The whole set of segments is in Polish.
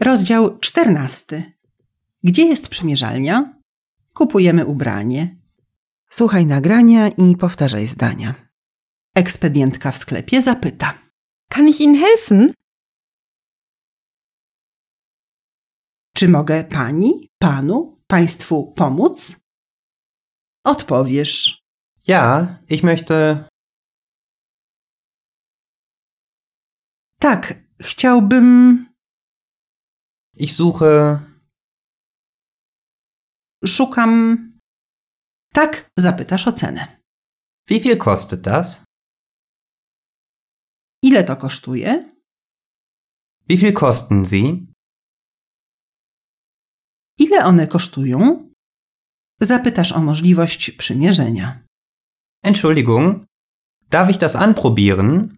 Rozdział czternasty. Gdzie jest przymierzalnia? Kupujemy ubranie. Słuchaj nagrania i powtarzaj zdania. Ekspedientka w sklepie zapyta. Kann ich Ihnen helfen? Czy mogę pani, panu, państwu pomóc? Odpowiesz. Ja, ich möchte. Tak, chciałbym. Ich suche. Szukam. Tak, zapytasz o cenę. Wie viel kostet das? Ile to kosztuje? Wie viel kosten sie? Ile one kosztują? Zapytasz o możliwość przymierzenia. Entschuldigung, darf ich das anprobieren?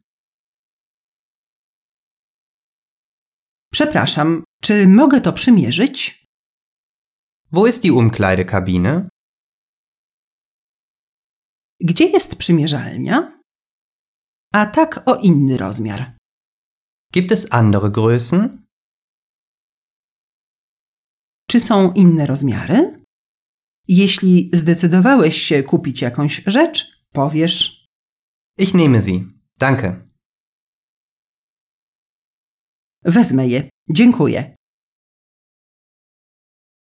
Przepraszam, czy mogę to przymierzyć? Wo ist die Umkleidekabine? Gdzie jest przymierzalnia? A tak o inny rozmiar. Gibt es andere Größen? Czy są inne rozmiary? Jeśli zdecydowałeś się kupić jakąś rzecz, powiesz: Ich nehme sie. Danke. Wezmę je. Dziękuję.